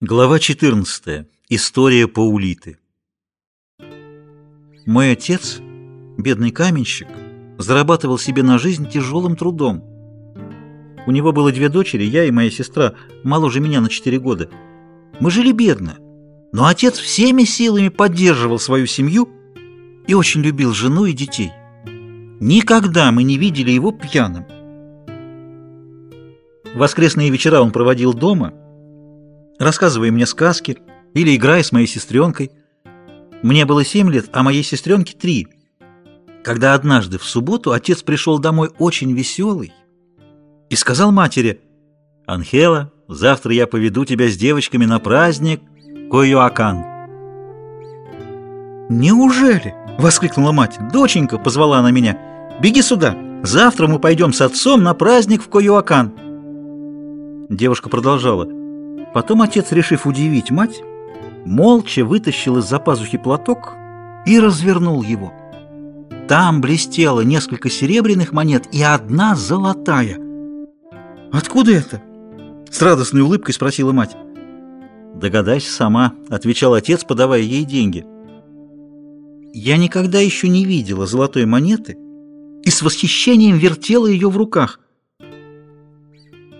Глава 14. История Паулиты. Мой отец, бедный каменщик, зарабатывал себе на жизнь тяжелым трудом. У него было две дочери, я и моя сестра, моложе меня на четыре года. Мы жили бедно, но отец всеми силами поддерживал свою семью и очень любил жену и детей. Никогда мы не видели его пьяным. Воскресные вечера он проводил дома – рассказывая мне сказки или играя с моей сестренкой. Мне было семь лет, а моей сестренке три. Когда однажды в субботу отец пришел домой очень веселый и сказал матери, «Анхела, завтра я поведу тебя с девочками на праздник Койоакан». «Неужели?» — воскликнула мать. «Доченька!» — позвала она меня. «Беги сюда! Завтра мы пойдем с отцом на праздник в Койоакан». Девушка продолжала. Потом отец, решив удивить мать, молча вытащил из-за пазухи платок и развернул его. Там блестело несколько серебряных монет и одна золотая. «Откуда это?» — с радостной улыбкой спросила мать. «Догадайся сама», — отвечал отец, подавая ей деньги. Я никогда еще не видела золотой монеты и с восхищением вертела ее в руках.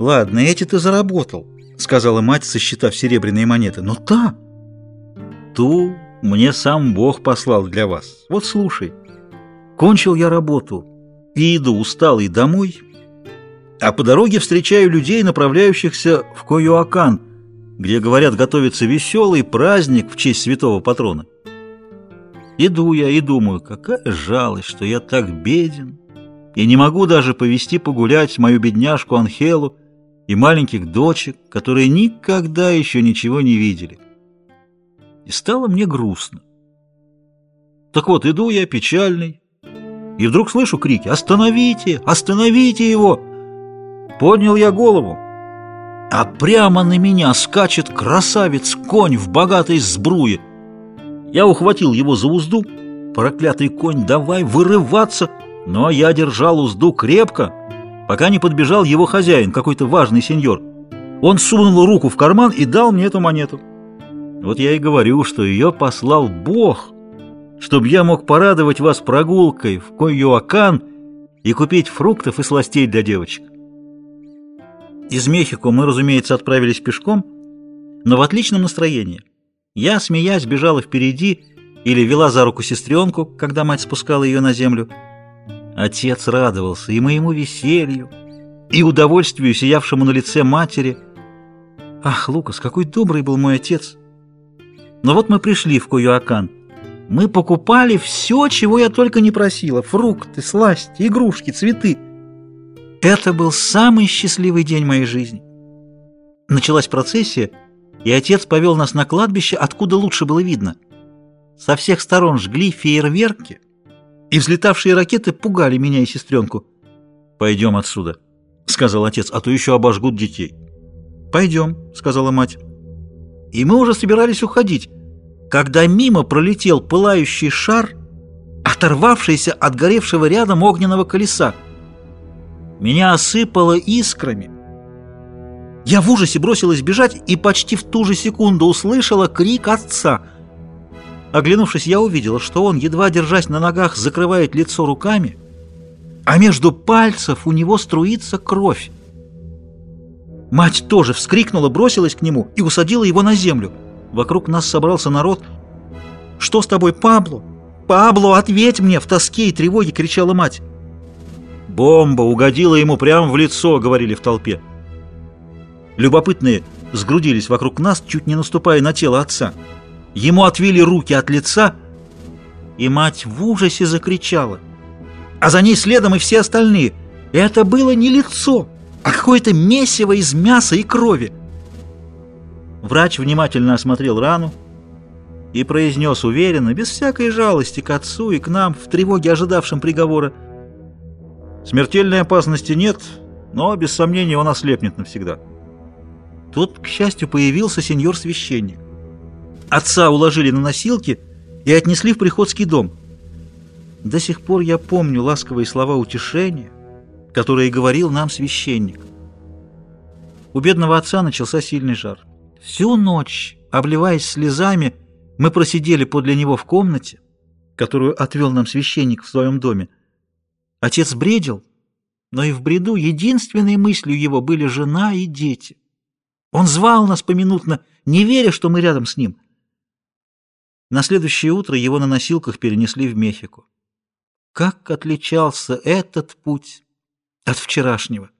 «Ладно, эти ты заработал», — сказала мать, сосчитав серебряные монеты. «Но та...» «Ту мне сам Бог послал для вас. Вот слушай. Кончил я работу и иду усталый домой, а по дороге встречаю людей, направляющихся в Коюакан, где, говорят, готовится веселый праздник в честь святого патрона. Иду я и думаю, какая жалость, что я так беден, и не могу даже повести погулять мою бедняжку Анхелу, и маленьких дочек, которые никогда еще ничего не видели. И стало мне грустно. Так вот, иду я печальный, и вдруг слышу крики «Остановите! Остановите его!» Поднял я голову, а прямо на меня скачет красавец-конь в богатой сбруе. Я ухватил его за узду, проклятый конь, давай вырываться, но я держал узду крепко, пока не подбежал его хозяин, какой-то важный сеньор. Он сунул руку в карман и дал мне эту монету. Вот я и говорю, что ее послал Бог, чтобы я мог порадовать вас прогулкой в Койоакан и купить фруктов и сластей для девочек. Из Мехико мы, разумеется, отправились пешком, но в отличном настроении. Я, смеясь, бежала впереди или вела за руку сестренку, когда мать спускала ее на землю. Отец радовался и моему веселью, и удовольствию, сиявшему на лице матери. Ах, Лукас, какой добрый был мой отец! Но вот мы пришли в Куюакан. Мы покупали все, чего я только не просила. Фрукты, сласти, игрушки, цветы. Это был самый счастливый день моей жизни. Началась процессия, и отец повел нас на кладбище, откуда лучше было видно. Со всех сторон жгли фейерверки — и взлетавшие ракеты пугали меня и сестренку. «Пойдем отсюда», — сказал отец, — «а то еще обожгут детей». «Пойдем», — сказала мать. И мы уже собирались уходить, когда мимо пролетел пылающий шар, оторвавшийся от горевшего рядом огненного колеса. Меня осыпало искрами. Я в ужасе бросилась бежать и почти в ту же секунду услышала крик отца — Оглянувшись, я увидела, что он, едва держась на ногах, закрывает лицо руками, а между пальцев у него струится кровь. Мать тоже вскрикнула, бросилась к нему и усадила его на землю. Вокруг нас собрался народ. «Что с тобой, Пабло? Пабло, ответь мне!» В тоске и тревоге кричала мать. «Бомба угодила ему прямо в лицо», — говорили в толпе. Любопытные сгрудились вокруг нас, чуть не наступая на тело отца. Ему отвели руки от лица, и мать в ужасе закричала. А за ней следом и все остальные. Это было не лицо, а какое-то месиво из мяса и крови. Врач внимательно осмотрел рану и произнес уверенно, без всякой жалости к отцу и к нам, в тревоге ожидавшим приговора. Смертельной опасности нет, но, без сомнения, он ослепнет навсегда. Тут, к счастью, появился сеньор-священник. Отца уложили на носилки и отнесли в приходский дом. До сих пор я помню ласковые слова утешения, которые говорил нам священник. У бедного отца начался сильный жар. Всю ночь, обливаясь слезами, мы просидели подле него в комнате, которую отвел нам священник в своем доме. Отец бредил, но и в бреду единственной мыслью его были жена и дети. Он звал нас поминутно, не веря, что мы рядом с ним. На следующее утро его на носилках перенесли в Мехико. Как отличался этот путь от вчерашнего!